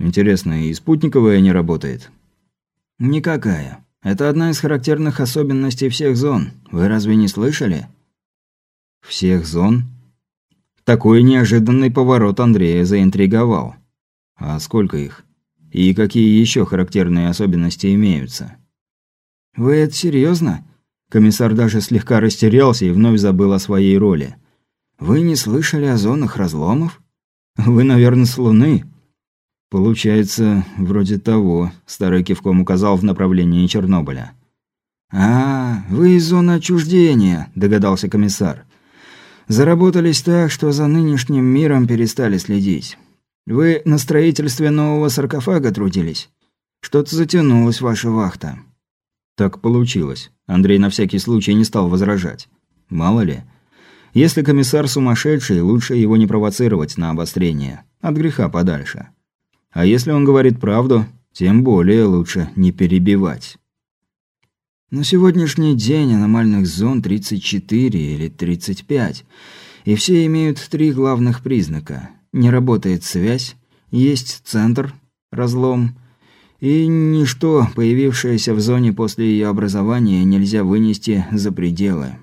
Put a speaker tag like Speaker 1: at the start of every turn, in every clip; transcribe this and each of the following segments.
Speaker 1: Интересно, и спутниковая не работает?
Speaker 2: Никакая. Это одна из характерных особенностей всех зон. Вы разве не слышали?
Speaker 1: Всех зон? Такой неожиданный поворот Андрея заинтриговал. А сколько их? И какие еще характерные особенности имеются?
Speaker 2: Вы это серьезно?
Speaker 1: Комиссар даже слегка растерялся и вновь забыл о своей роли.
Speaker 2: Вы не слышали о зонах разломов?
Speaker 1: Вы, наверное, с Луны? Получается, вроде того, старый кивком указал в направлении Чернобыля.
Speaker 2: А, вы из зоны отчуждения, догадался комиссар. Заработались так, что за нынешним миром перестали следить. Вы на строительстве нового саркофага трудились? Что-то затянулась ваша вахта.
Speaker 1: Так получилось. Андрей на всякий случай не стал возражать. Мало ли. Если комиссар сумасшедший, лучше его не провоцировать на обострение. От греха подальше. А если он говорит правду, тем более лучше не перебивать.
Speaker 2: На сегодняшний день аномальных зон 34 или 35, и все имеют три главных признака. Не работает связь, есть центр, разлом, и ничто, появившееся в зоне после ее образования, нельзя вынести за пределы.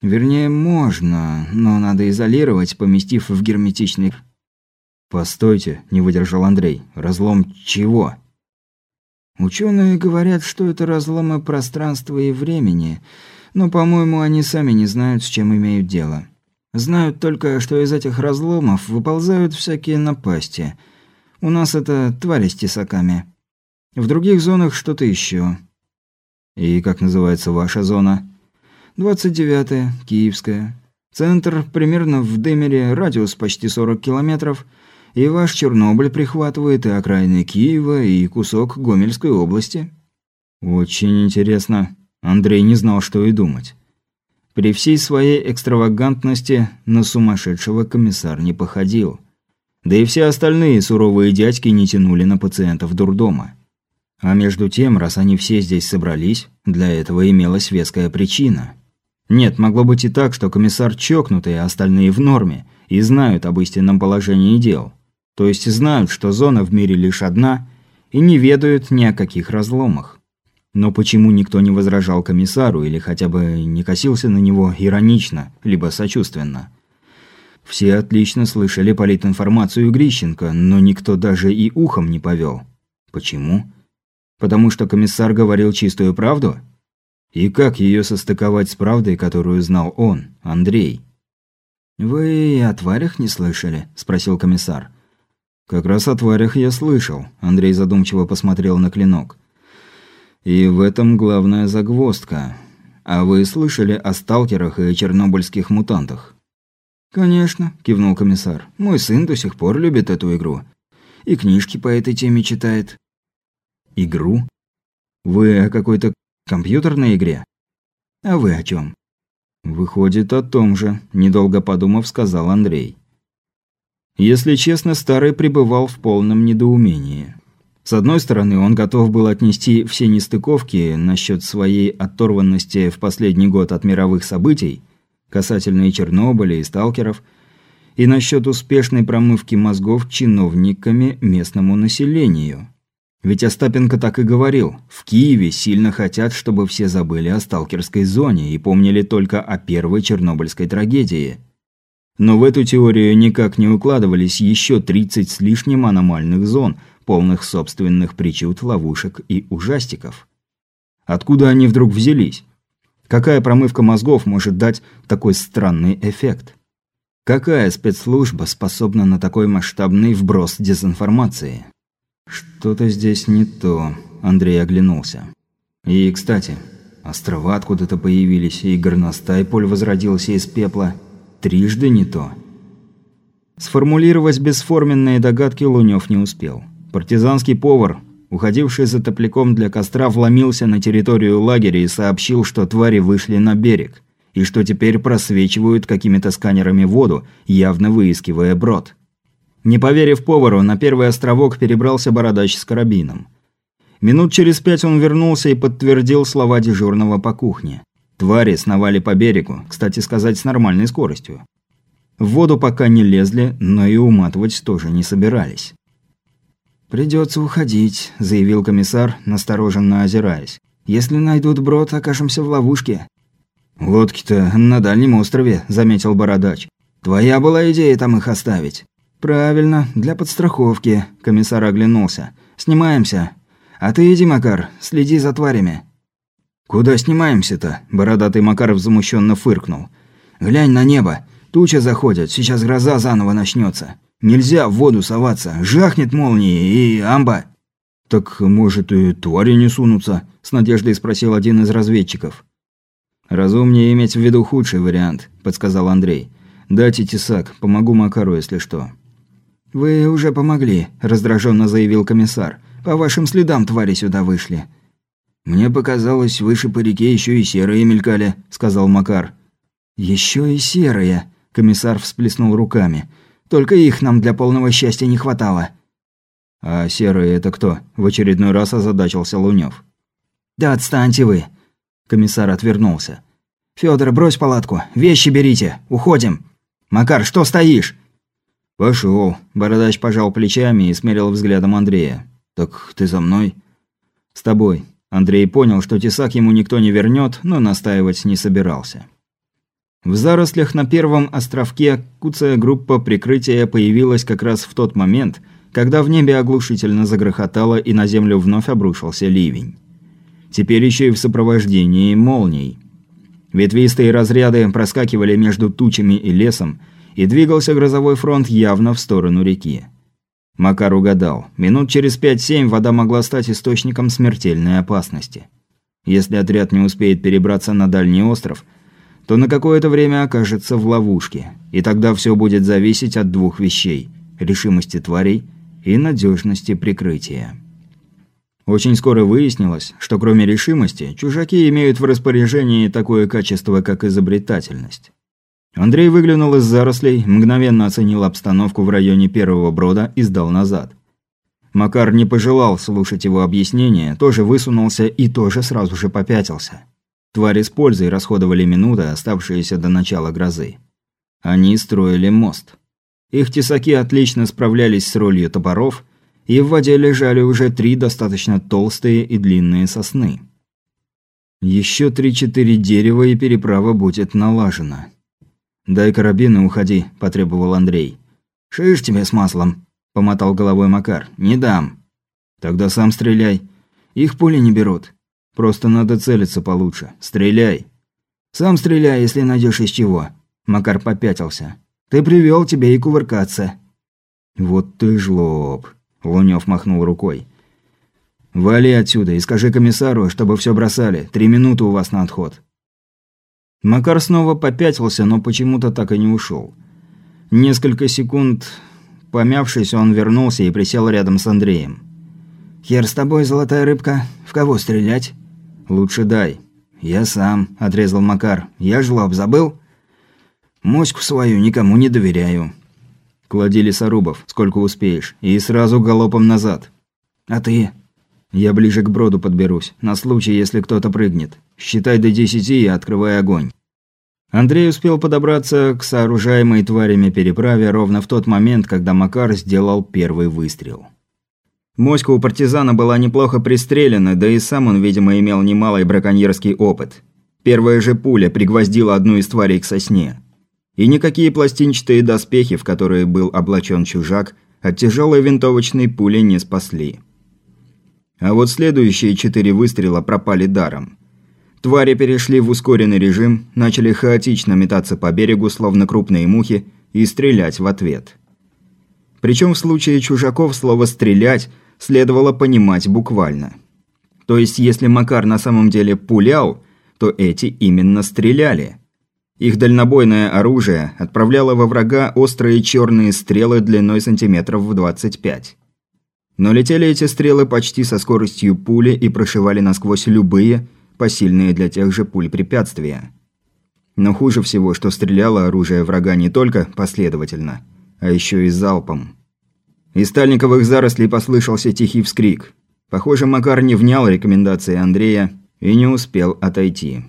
Speaker 2: Вернее, можно, но надо изолировать, поместив в герметичный...
Speaker 1: «Постойте», – не выдержал Андрей. «Разлом чего?»
Speaker 2: Ученые говорят, что это разломы пространства и времени, но, по-моему, они сами не знают, с чем имеют дело. Знают только, что из этих разломов выползают всякие напасти. У нас это твари с тесаками. В других зонах что-то еще.
Speaker 1: И как называется ваша зона?
Speaker 2: 29-я, Киевская. Центр примерно в Демере, радиус почти 40 километров – и ваш Чернобыль прихватывает и окраины Киева, и кусок Гомельской области».
Speaker 1: «Очень интересно». Андрей не знал, что и думать. При всей своей экстравагантности на сумасшедшего комиссар не походил. Да и все остальные суровые дядьки не тянули на пациентов дурдома. А между тем, раз они все здесь собрались, для этого имелась веская причина. Нет, могло быть и так, что комиссар чокнутый, а остальные в норме, и знают об истинном положении дел. То есть знают, что зона в мире лишь одна, и не ведают ни о каких разломах. Но почему никто не возражал комиссару или хотя бы не косился на него иронично, либо сочувственно? Все отлично слышали политинформацию Грищенко, но никто даже и ухом не повел. Почему? Потому что комиссар говорил чистую правду? И как ее состыковать с правдой, которую знал он, Андрей?
Speaker 2: «Вы о тварях не слышали?» – спросил комиссар.
Speaker 1: «Как раз о тварях я слышал», – Андрей задумчиво посмотрел на клинок. «И в этом главная загвоздка. А вы слышали о сталкерах и чернобыльских мутантах?»
Speaker 2: «Конечно», – кивнул комиссар. «Мой сын до сих пор любит эту игру. И книжки по этой теме читает».
Speaker 1: «Игру? Вы о какой-то компьютерной игре?»
Speaker 2: «А вы о чем?
Speaker 1: «Выходит, о том же», – недолго подумав, сказал Андрей. Если честно, Старый пребывал в полном недоумении. С одной стороны, он готов был отнести все нестыковки насчет своей оторванности в последний год от мировых событий, касательно и Чернобыля, и сталкеров, и насчет успешной промывки мозгов чиновниками местному населению. Ведь Остапенко так и говорил, в Киеве сильно хотят, чтобы все забыли о сталкерской зоне и помнили только о первой чернобыльской трагедии – но в эту теорию никак не укладывались еще 30 с лишним аномальных зон, полных собственных причуд, ловушек и ужастиков. Откуда они вдруг взялись? Какая промывка мозгов может дать такой странный эффект? Какая спецслужба способна на такой масштабный вброс дезинформации? Что-то здесь не то, Андрей оглянулся. И, кстати, острова откуда-то появились, и горностай поль возродился из пепла – Трижды не то. Сформулировать бесформенные догадки Лунёв не успел. Партизанский повар, уходивший за топляком для костра, вломился на территорию лагеря и сообщил, что твари вышли на берег, и что теперь просвечивают какими-то сканерами воду, явно выискивая брод. Не поверив повару, на первый островок перебрался бородач с карабином. Минут через пять он вернулся и подтвердил слова дежурного по кухне. Твари сновали по берегу, кстати сказать, с нормальной скоростью. В воду пока не лезли, но и уматывать тоже не собирались.
Speaker 2: «Придется уходить», – заявил комиссар, настороженно озираясь. «Если найдут брод, окажемся в ловушке».
Speaker 1: «Лодки-то на дальнем острове», – заметил Бородач. «Твоя была идея там их оставить».
Speaker 2: «Правильно, для подстраховки», – комиссар оглянулся. «Снимаемся. А ты иди, Макар, следи за тварями».
Speaker 1: «Куда снимаемся-то?» – бородатый Макар возмущенно фыркнул.
Speaker 2: «Глянь на небо. Туча заходит, сейчас гроза заново начнется. Нельзя в воду соваться, жахнет молнией и амба».
Speaker 1: «Так, может, и твари не сунутся?» – с надеждой спросил один из разведчиков. «Разумнее иметь в виду худший вариант», – подсказал Андрей. «Дайте тесак, помогу Макару, если что».
Speaker 2: «Вы уже помогли», – раздраженно заявил комиссар. «По вашим следам твари сюда вышли».
Speaker 1: «Мне показалось, выше по реке еще и серые мелькали», – сказал Макар.
Speaker 2: «Еще и серые», – комиссар всплеснул руками. «Только их нам для полного счастья не хватало».
Speaker 1: «А серые это кто?» – в очередной раз озадачился Лунёв.
Speaker 2: «Да отстаньте вы!» Комиссар отвернулся. «Фёдор, брось палатку. Вещи берите. Уходим. Макар, что стоишь?»
Speaker 1: «Пошёл». Бородач пожал плечами и смерил взглядом Андрея. «Так ты за мной?» «С тобой». Андрей понял, что тесак ему никто не вернёт, но настаивать не собирался. В зарослях на первом островке куцая группа прикрытия появилась как раз в тот момент, когда в небе оглушительно загрохотало и на землю вновь обрушился ливень. Теперь еще и в сопровождении молний. Ветвистые разряды проскакивали между тучами и лесом, и двигался грозовой фронт явно в сторону реки. Макар угадал. Минут через 5-7 вода могла стать источником смертельной опасности. Если отряд не успеет перебраться на дальний остров, то на какое-то время окажется в ловушке. И тогда все будет зависеть от двух вещей – решимости тварей и надежности прикрытия. Очень скоро выяснилось, что кроме решимости, чужаки имеют в распоряжении такое качество, как изобретательность. Андрей выглянул из зарослей, мгновенно оценил обстановку в районе первого брода и сдал назад. Макар не пожелал слушать его объяснения, тоже высунулся и тоже сразу же попятился. Твари с пользой расходовали минуты, оставшиеся до начала грозы. Они строили мост. Их тесаки отлично справлялись с ролью топоров – и в воде лежали уже три достаточно толстые и длинные сосны. Еще три-четыре дерева и переправа будет налажена. «Дай карабин и уходи», – потребовал Андрей.
Speaker 2: «Шиш тебе с маслом», – помотал головой Макар. «Не дам».
Speaker 1: «Тогда сам стреляй.
Speaker 2: Их пули не берут.
Speaker 1: Просто надо целиться получше. Стреляй».
Speaker 2: «Сам стреляй, если найдешь из чего». Макар попятился. «Ты привел тебе и кувыркаться».
Speaker 1: «Вот ты жлоб», Лунёв махнул рукой. «Вали отсюда и скажи комиссару, чтобы все бросали. Три минуты у вас на отход». Макар снова попятился, но почему-то так и не ушел. Несколько секунд помявшись, он вернулся и присел рядом с Андреем.
Speaker 2: «Хер с тобой, золотая рыбка. В кого стрелять?»
Speaker 1: «Лучше дай».
Speaker 2: «Я сам», – отрезал Макар. «Я жлоб, забыл?» «Моську свою никому не доверяю».
Speaker 1: Клади лесорубов, сколько успеешь, и сразу галопом назад.
Speaker 2: А ты?
Speaker 1: Я ближе к броду подберусь, на случай, если кто-то прыгнет. Считай до десяти и открывай огонь. Андрей успел подобраться к сооружаемой тварями переправе ровно в тот момент, когда Макар сделал первый выстрел. Моська у партизана была неплохо пристрелена, да и сам он, видимо, имел немалый браконьерский опыт. Первая же пуля пригвоздила одну из тварей к сосне. И никакие пластинчатые доспехи, в которые был облачен чужак, от тяжелой винтовочной пули не спасли. А вот следующие четыре выстрела пропали даром. Твари перешли в ускоренный режим, начали хаотично метаться по берегу, словно крупные мухи, и стрелять в ответ. Причем в случае чужаков слово «стрелять» следовало понимать буквально. То есть, если Макар на самом деле пулял, то эти именно стреляли – их дальнобойное оружие отправляло во врага острые черные стрелы длиной сантиметров в 25. Но летели эти стрелы почти со скоростью пули и прошивали насквозь любые, посильные для тех же пуль препятствия. Но хуже всего, что стреляло оружие врага не только последовательно, а еще и залпом. Из стальниковых зарослей послышался тихий вскрик. Похоже, Макар не внял рекомендации Андрея и не успел отойти.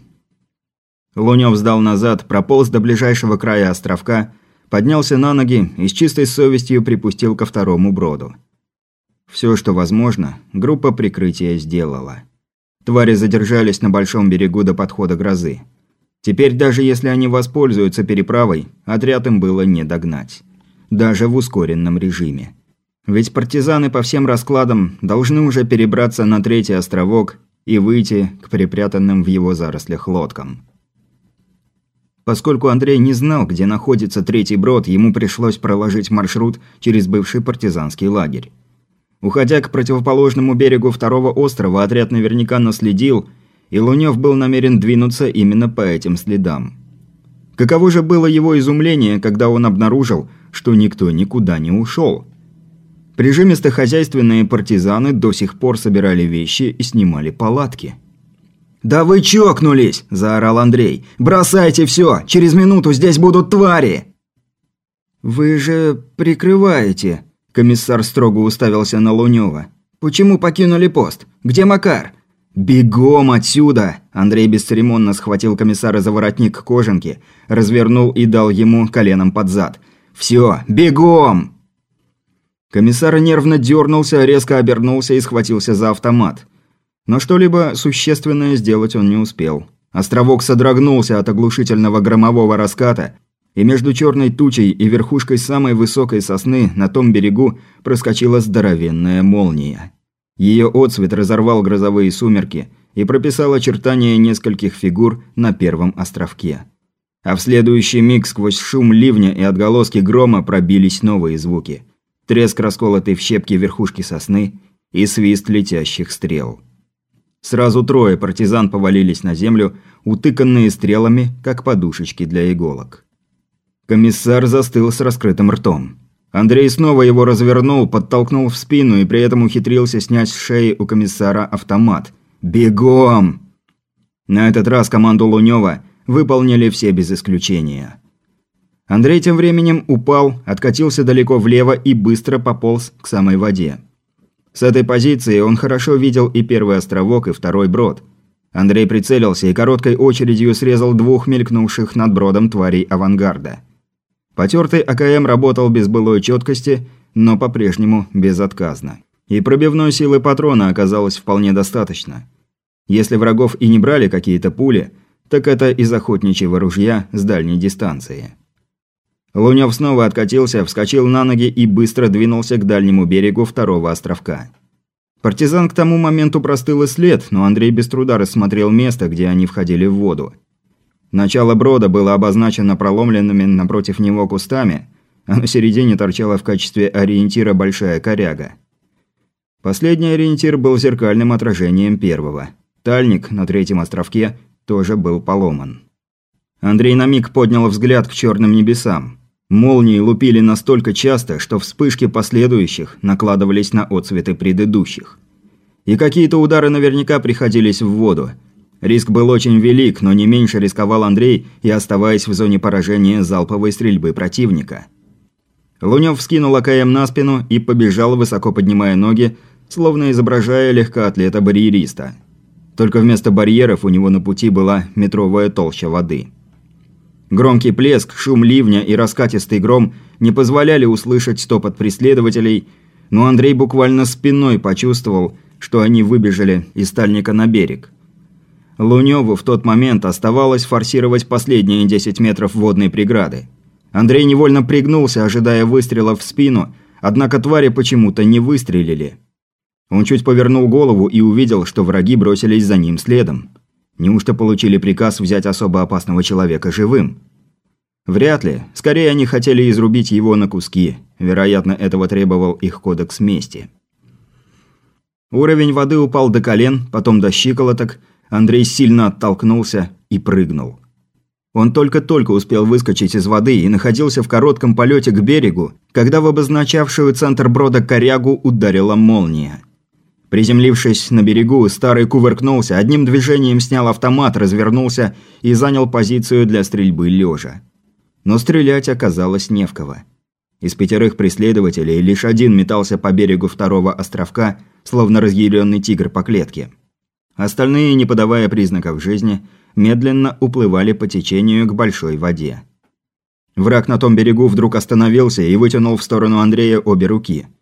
Speaker 1: Лунёв сдал назад, прополз до ближайшего края островка, поднялся на ноги и с чистой совестью припустил ко второму броду. Все, что возможно, группа прикрытия сделала. Твари задержались на большом берегу до подхода грозы. Теперь даже если они воспользуются переправой, отряд им было не догнать. Даже в ускоренном режиме. Ведь партизаны по всем раскладам должны уже перебраться на третий островок и выйти к припрятанным в его зарослях лодкам. Поскольку Андрей не знал, где находится третий брод, ему пришлось проложить маршрут через бывший партизанский лагерь. Уходя к противоположному берегу второго острова, отряд наверняка наследил, и Лунёв был намерен двинуться именно по этим следам. Каково же было его изумление, когда он обнаружил, что никто никуда не ушел. Прижимисто-хозяйственные партизаны до сих пор собирали вещи и снимали палатки.
Speaker 2: «Да вы чокнулись!» – заорал Андрей. «Бросайте все! Через минуту здесь будут твари!»
Speaker 1: «Вы же прикрываете!» – комиссар строго уставился на Лунёва.
Speaker 2: «Почему покинули пост? Где Макар?»
Speaker 1: «Бегом отсюда!» Андрей бесцеремонно схватил комиссара за воротник кожанки, развернул и дал ему коленом под зад. «Все, бегом!» Комиссар нервно дернулся, резко обернулся и схватился за автомат. Но что-либо существенное сделать он не успел. Островок содрогнулся от оглушительного громового раската, и между черной тучей и верхушкой самой высокой сосны на том берегу проскочила здоровенная молния. Ее отцвет разорвал грозовые сумерки и прописал очертания нескольких фигур на первом островке. А в следующий миг сквозь шум ливня и отголоски грома пробились новые звуки. Треск расколотой в щепки верхушки сосны и свист летящих стрел. Сразу трое партизан повалились на землю, утыканные стрелами, как подушечки для иголок. Комиссар застыл с раскрытым ртом. Андрей снова его развернул, подтолкнул в спину и при этом ухитрился снять с шеи у комиссара автомат. «Бегом!» На этот раз команду Лунёва выполнили все без исключения. Андрей тем временем упал, откатился далеко влево и быстро пополз к самой воде. С этой позиции он хорошо видел и первый островок, и второй брод. Андрей прицелился и короткой очередью срезал двух мелькнувших над бродом тварей авангарда. Потертый АКМ работал без былой четкости, но по-прежнему безотказно. И пробивной силы патрона оказалось вполне достаточно. Если врагов и не брали какие-то пули, так это из охотничьего ружья с дальней дистанции. Лунёв снова откатился, вскочил на ноги и быстро двинулся к дальнему берегу второго островка. Партизан к тому моменту простыл и след, но Андрей без труда рассмотрел место, где они входили в воду. Начало брода было обозначено проломленными напротив него кустами, а на середине торчала в качестве ориентира большая коряга. Последний ориентир был зеркальным отражением первого. Тальник на третьем островке тоже был поломан. Андрей на миг поднял взгляд к черным небесам. Молнии лупили настолько часто, что вспышки последующих накладывались на отцветы предыдущих. И какие-то удары наверняка приходились в воду. Риск был очень велик, но не меньше рисковал Андрей и оставаясь в зоне поражения залповой стрельбы противника. Лунёв вскинул АКМ на спину и побежал, высоко поднимая ноги, словно изображая легкоатлета-барьериста. Только вместо барьеров у него на пути была метровая толща воды. Громкий плеск, шум ливня и раскатистый гром не позволяли услышать стопот преследователей, но Андрей буквально спиной почувствовал, что они выбежали из стальника на берег. Лунёву в тот момент оставалось форсировать последние 10 метров водной преграды. Андрей невольно пригнулся, ожидая выстрела в спину, однако твари почему-то не выстрелили. Он чуть повернул голову и увидел, что враги бросились за ним следом. Неужто получили приказ взять особо опасного человека живым? Вряд ли. Скорее, они хотели изрубить его на куски. Вероятно, этого требовал их кодекс мести. Уровень воды упал до колен, потом до щиколоток. Андрей сильно оттолкнулся и прыгнул. Он только-только успел выскочить из воды и находился в коротком полете к берегу, когда в обозначавшую центр брода корягу ударила молния. Приземлившись на берегу, старый кувыркнулся, одним движением снял автомат, развернулся и занял позицию для стрельбы лежа. Но стрелять оказалось не в кого. Из пятерых преследователей лишь один метался по берегу второго островка, словно разъяренный тигр по клетке. Остальные, не подавая признаков жизни, медленно уплывали по течению к большой воде. Враг на том берегу вдруг остановился и вытянул в сторону Андрея обе руки –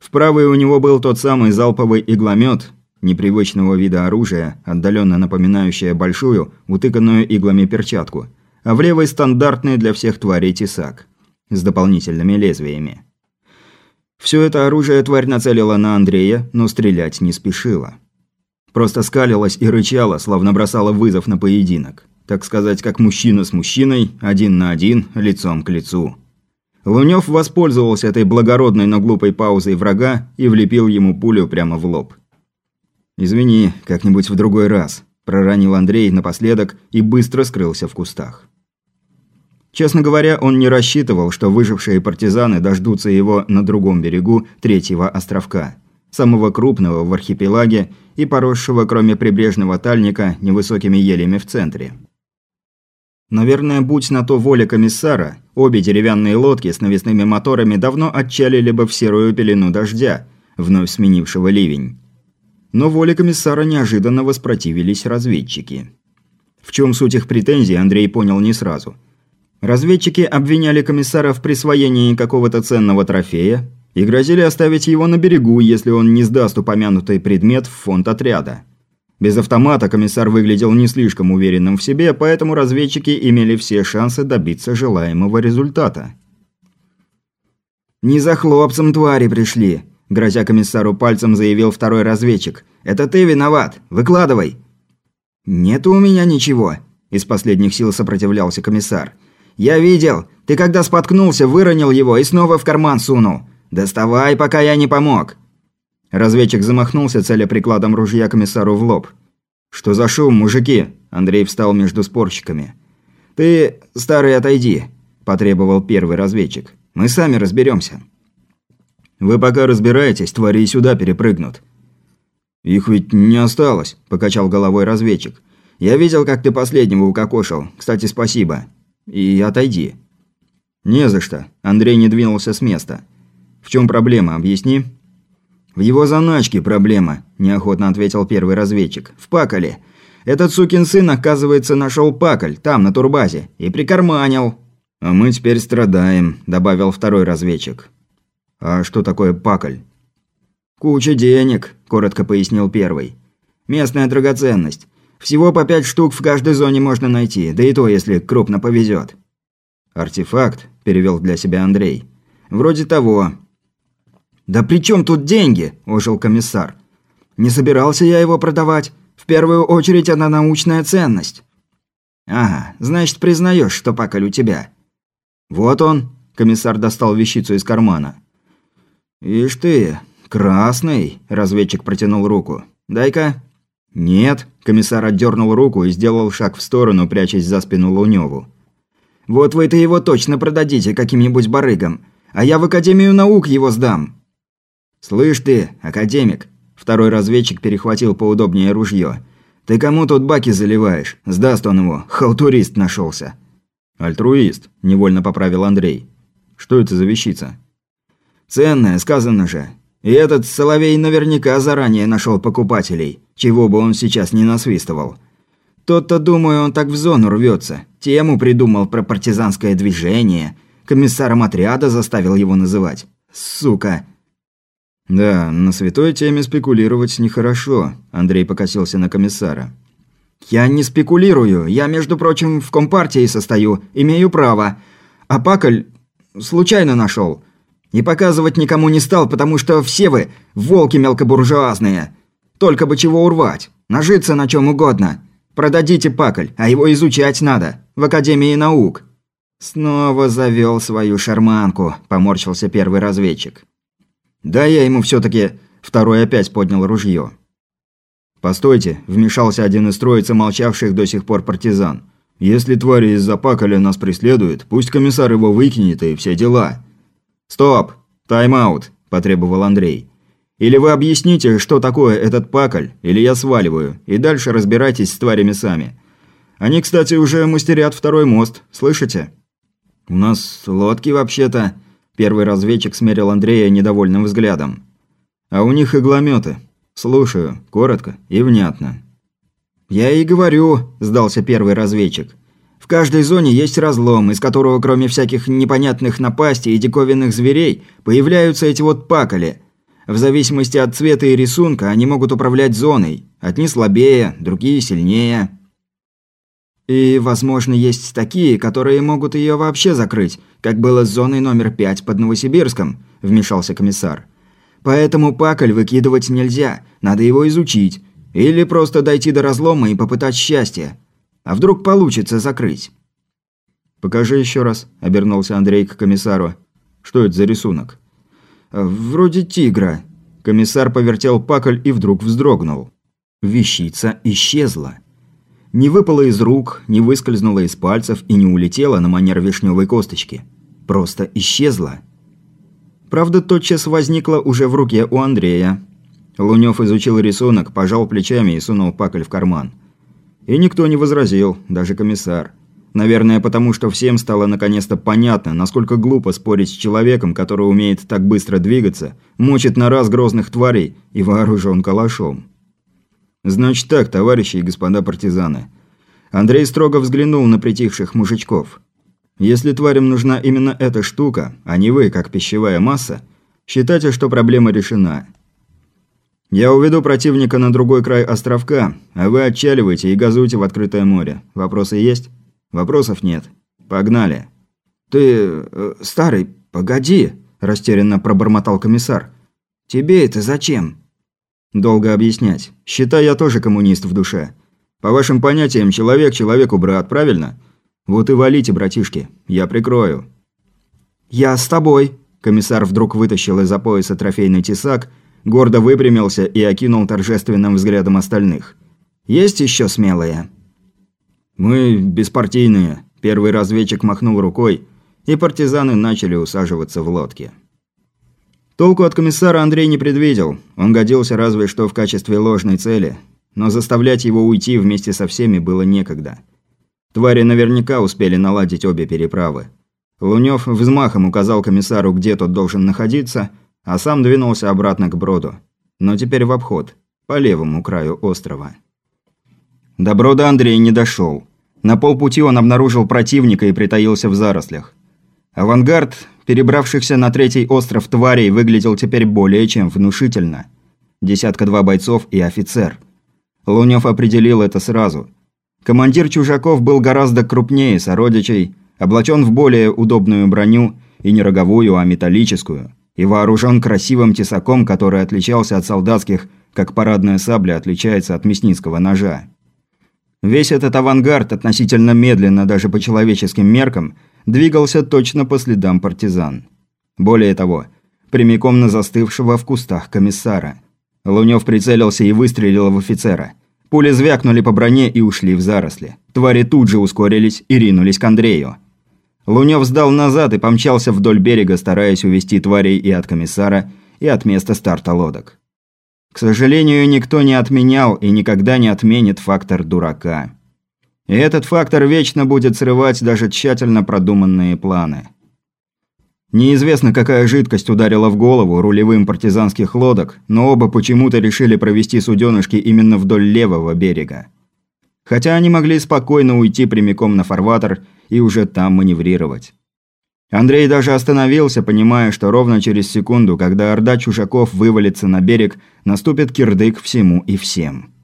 Speaker 1: В правой у него был тот самый залповый игломет, непривычного вида оружия, отдаленно напоминающее большую, утыканную иглами перчатку, а в левой стандартный для всех тварей тесак с дополнительными лезвиями. Все это оружие тварь нацелила на Андрея, но стрелять не спешила. Просто скалилась и рычала, словно бросала вызов на поединок. Так сказать, как мужчина с мужчиной, один на один, лицом к лицу. Лунёв воспользовался этой благородной, но глупой паузой врага и влепил ему пулю прямо в лоб. «Извини, как-нибудь в другой раз», – проронил Андрей напоследок и быстро скрылся в кустах. Честно говоря, он не рассчитывал, что выжившие партизаны дождутся его на другом берегу третьего островка, самого крупного в архипелаге и поросшего, кроме прибрежного тальника, невысокими елями в центре. Наверное, будь на то воля комиссара, обе деревянные лодки с навесными моторами давно отчалили бы в серую пелену дождя, вновь сменившего ливень. Но воле комиссара неожиданно воспротивились разведчики. В чем суть их претензий, Андрей понял не сразу. Разведчики обвиняли комиссара в присвоении какого-то ценного трофея и грозили оставить его на берегу, если он не сдаст упомянутый предмет в фонд отряда. Без автомата комиссар выглядел не слишком уверенным в себе, поэтому разведчики имели все шансы добиться желаемого результата. «Не за хлопцем твари пришли», – грозя комиссару пальцем заявил второй разведчик. «Это ты виноват. Выкладывай». «Нет у меня ничего», – из последних сил сопротивлялся комиссар. «Я видел. Ты когда споткнулся, выронил его и снова в карман сунул. Доставай, пока я не помог». Разведчик замахнулся, целя прикладом ружья комиссару в лоб. «Что за шум, мужики?» Андрей встал между спорщиками. «Ты, старый, отойди», – потребовал первый разведчик. «Мы сами разберемся». «Вы пока разбираетесь, твари сюда перепрыгнут». «Их ведь не осталось», – покачал головой разведчик. «Я видел, как ты последнего укокошил. Кстати, спасибо. И отойди». «Не за что». Андрей не двинулся с места. «В чем проблема, объясни?» «В его заначке проблема», – неохотно ответил первый разведчик. «В Паколе. Этот сукин сын, оказывается, нашел Паколь, там, на турбазе, и прикарманил». «А мы теперь страдаем», – добавил второй разведчик. «А что такое Паколь?» «Куча денег», – коротко пояснил первый. «Местная драгоценность. Всего по пять штук в каждой зоне можно найти, да и то, если крупно повезет». «Артефакт», – перевел для себя Андрей. «Вроде того. «Да при чем тут деньги?» – ожил комиссар. «Не собирался я его продавать. В первую очередь она научная ценность». «Ага, значит, признаешь, что пакаль у тебя». «Вот он», – комиссар достал вещицу из кармана. «Ишь ты, красный», – разведчик протянул руку. «Дай-ка». «Нет», – комиссар отдернул руку и сделал шаг в сторону, прячась за спину Лунёву. «Вот вы-то его точно продадите каким-нибудь барыгам, а я в Академию наук его сдам». «Слышь ты, академик!» Второй разведчик перехватил поудобнее ружье. «Ты кому тут баки заливаешь? Сдаст он его. Халтурист нашелся». «Альтруист», – невольно поправил Андрей. «Что это за вещица?» «Ценная, сказано же. И этот Соловей наверняка заранее нашел покупателей, чего бы он сейчас не насвистывал. Тот-то, думаю, он так в зону рвется. Тему придумал про партизанское движение. Комиссаром отряда заставил его называть. Сука!» «Да, на святой теме спекулировать нехорошо», – Андрей покосился на комиссара. «Я не спекулирую. Я, между прочим, в компартии состою. Имею право. А Пакль случайно нашел. И показывать никому не стал, потому что все вы – волки мелкобуржуазные. Только бы чего урвать. Нажиться на чем угодно. Продадите Пакль, а его изучать надо. В Академии наук». «Снова завел свою шарманку», – поморщился первый разведчик. «Да я ему все-таки...» Второй опять поднял ружье. «Постойте», – вмешался один из троицы молчавших до сих пор партизан. «Если твари из Запакаля нас преследуют, пусть комиссар его выкинет и все дела». «Стоп! Тайм-аут!» – потребовал Андрей. «Или вы объясните, что такое этот пакаль, или я сваливаю, и дальше разбирайтесь с тварями сами. Они, кстати, уже мастерят второй мост, слышите?» «У нас лодки вообще-то...» Первый разведчик смерил Андрея недовольным взглядом. «А у них иглометы. Слушаю, коротко и внятно». «Я и говорю», – сдался первый разведчик. «В каждой зоне есть разлом, из которого, кроме всяких непонятных напастей и диковинных зверей, появляются эти вот пакали.
Speaker 2: В зависимости от цвета и рисунка они могут управлять зоной. Одни слабее, другие сильнее. И, возможно, есть такие, которые могут ее вообще закрыть, как было с зоной номер пять под Новосибирском, вмешался комиссар. Поэтому пакль выкидывать нельзя, надо его изучить. Или просто дойти до разлома и попытать счастье. А вдруг получится закрыть?
Speaker 1: «Покажи еще раз», – обернулся Андрей к комиссару. «Что это за рисунок?»
Speaker 2: «Вроде тигра». Комиссар повертел пакль и вдруг вздрогнул. Вещица исчезла. Не выпала из рук, не выскользнула из пальцев и не улетела на манер вишневой косточки. Просто исчезла. Правда, тотчас возникла уже в руке у Андрея. Лунёв изучил рисунок, пожал плечами и сунул пакль в карман. И никто не возразил, даже комиссар. Наверное, потому что всем стало наконец-то понятно, насколько глупо спорить с человеком, который умеет так быстро двигаться, мочит на раз грозных тварей и вооружен калашом. «Значит так, товарищи и господа партизаны». Андрей строго взглянул на притихших мужичков. «Если тварям нужна именно эта штука, а не вы, как пищевая масса, считайте, что проблема решена. Я уведу противника на другой край островка, а вы отчаливайте и газуйте в открытое море. Вопросы есть?» Вопросов нет. Погнали. Ты... Э, старый, погоди, растерянно пробормотал комиссар. Тебе это зачем?
Speaker 1: Долго объяснять. Считай, я тоже коммунист в душе. По вашим понятиям, человек человеку брат, правильно? Вот и валите, братишки. Я прикрою.
Speaker 2: Я с тобой. Комиссар вдруг вытащил из-за пояса трофейный тесак, гордо выпрямился и окинул торжественным взглядом остальных. Есть еще смелые?
Speaker 1: «Мы беспартийные», – первый разведчик махнул рукой, и партизаны начали усаживаться в лодки. Толку от комиссара Андрей не предвидел, он годился разве что в качестве ложной цели, но заставлять его уйти вместе со всеми было некогда. Твари наверняка успели наладить обе переправы. Лунёв взмахом указал комиссару, где тот должен находиться, а сам двинулся обратно к броду. Но теперь в обход, по левому краю острова. До брода Андрей не дошел. На полпути он обнаружил противника и притаился в зарослях. Авангард, перебравшихся на третий остров тварей, выглядел теперь более чем внушительно. Десятка-два бойцов и офицер. Лунёв определил это сразу. Командир чужаков был гораздо крупнее сородичей, облачен в более удобную броню, и не роговую, а металлическую, и вооружен красивым тесаком, который отличался от солдатских, как парадная сабля отличается от мясницкого ножа. Весь этот авангард, относительно медленно даже по человеческим меркам, двигался точно по следам партизан. Более того, прямиком на застывшего в кустах комиссара. Лунёв прицелился и выстрелил в офицера. Пули звякнули по броне и ушли в заросли. Твари тут же ускорились и ринулись к Андрею. Лунёв сдал назад и помчался вдоль берега, стараясь увести тварей и от комиссара, и от места старта лодок. К сожалению, никто не отменял и никогда не отменит фактор дурака. И этот фактор вечно будет срывать даже тщательно продуманные планы. Неизвестно, какая жидкость ударила в голову рулевым партизанских лодок, но оба почему-то решили провести суденышки именно вдоль левого берега. Хотя они могли спокойно уйти прямиком на фарватер и уже там маневрировать. Андрей даже остановился, понимая, что ровно через секунду, когда орда чужаков вывалится на берег, наступит кирдык всему и всем.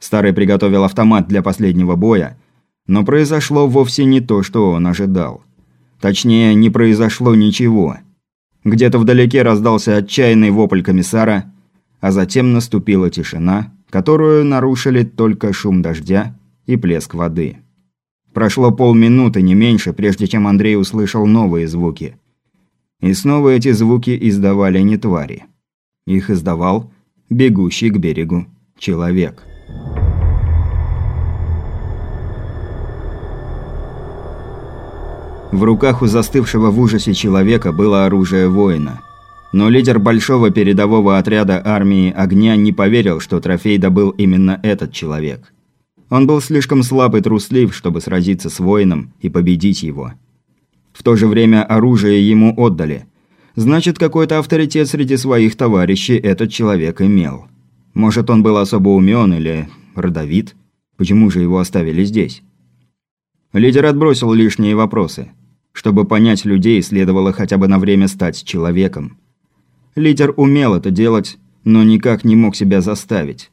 Speaker 1: Старый приготовил автомат для последнего боя, но произошло вовсе не то, что он ожидал. Точнее, не произошло ничего. Где-то вдалеке раздался отчаянный вопль комиссара, а затем наступила тишина, которую нарушили только шум дождя и плеск воды. Прошло полминуты, не меньше, прежде чем Андрей услышал новые звуки. И снова эти звуки издавали не твари. Их издавал бегущий к берегу человек. В руках у застывшего в ужасе человека было оружие воина. Но лидер большого передового отряда армии огня не поверил, что трофей добыл именно этот человек. Он был слишком слаб и труслив, чтобы сразиться с воином и победить его. В то же время оружие ему отдали. Значит, какой-то авторитет среди своих товарищей этот человек имел. Может, он был особо умен или родовит? Почему же его оставили здесь? Лидер отбросил лишние вопросы. Чтобы понять людей, следовало хотя бы на время стать человеком. Лидер умел это делать, но никак не мог себя заставить.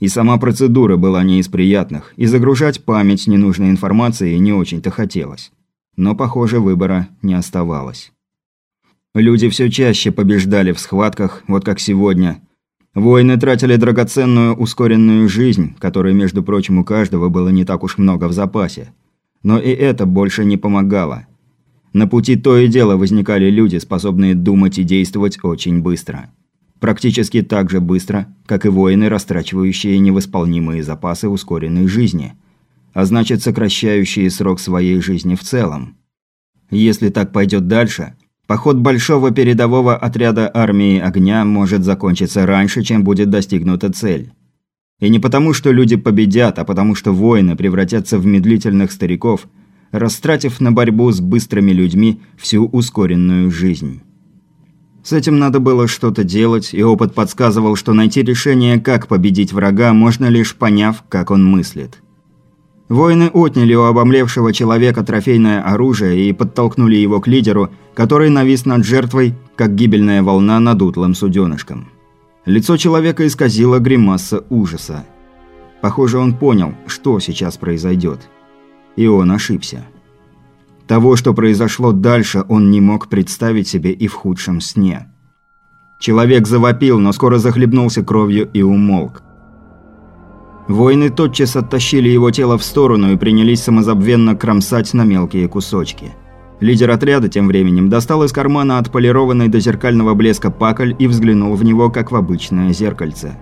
Speaker 1: И сама процедура была не из приятных, и загружать память ненужной информацией не очень-то хотелось. Но, похоже, выбора не оставалось. Люди все чаще побеждали в схватках, вот как сегодня. Воины тратили драгоценную ускоренную жизнь, которой, между прочим, у каждого было не так уж много в запасе. Но и это больше не помогало. На пути то и дело возникали люди, способные думать и действовать очень быстро. Практически так же быстро, как и воины, растрачивающие невосполнимые запасы ускоренной жизни, а значит сокращающие срок своей жизни в целом. Если так пойдет дальше, поход большого передового отряда армии огня может закончиться раньше, чем будет достигнута цель. И не потому, что люди победят, а потому, что воины превратятся в медлительных стариков – растратив на борьбу с быстрыми людьми всю ускоренную жизнь. С этим надо было что-то делать, и опыт подсказывал, что найти решение, как победить врага, можно лишь поняв, как он мыслит. Воины отняли у обомлевшего человека трофейное оружие и подтолкнули его к лидеру, который навис над жертвой, как гибельная волна над утлым суденышком. Лицо человека исказило гримаса ужаса. Похоже, он понял, что сейчас произойдет. И он ошибся. Того, что произошло дальше, он не мог представить себе и в худшем сне. Человек завопил, но скоро захлебнулся кровью и умолк. Воины тотчас оттащили его тело в сторону и принялись самозабвенно кромсать на мелкие кусочки. Лидер отряда тем временем достал из кармана отполированный до зеркального блеска пакль и взглянул в него, как в обычное зеркальце.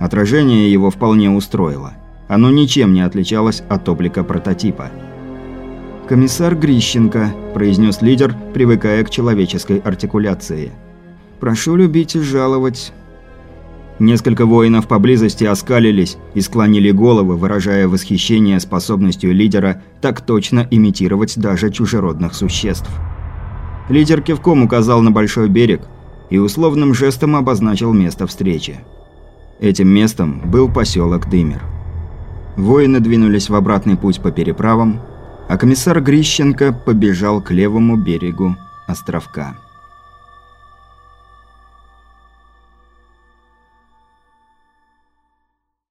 Speaker 1: Отражение его вполне устроило. Оно ничем не отличалось от облика прототипа. «Комиссар Грищенко», – произнес лидер, привыкая к человеческой артикуляции. «Прошу любить и жаловать». Несколько воинов поблизости оскалились и склонили головы, выражая восхищение способностью лидера так точно имитировать даже чужеродных существ. Лидер кивком указал на большой берег и условным жестом обозначил место встречи. Этим местом был поселок Дымер. Воины двинулись в обратный путь по переправам, а комиссар Грищенко побежал к левому берегу островка.